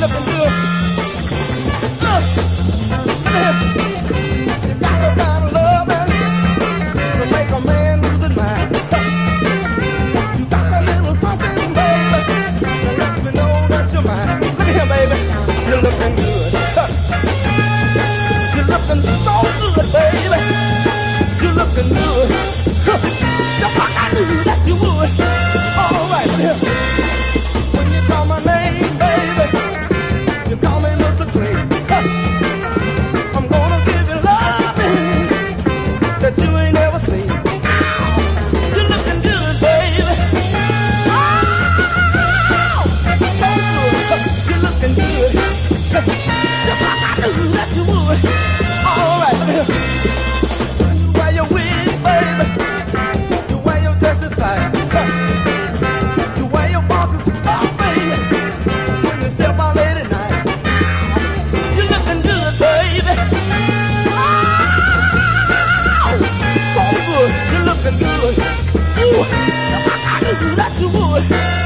looking good. Look, you got to find to make a man lose his mind. You got a little something, baby, me know that you're mine. Look baby, you're looking good. You're looking so good, baby. You're looking good. I knew that you would. Good. All right, look here. You wig, baby. You dresses tight. You wear your boxes off, baby. When you step late at night. You looking good, baby. Oh, so good. You looking good. Ooh, that you would.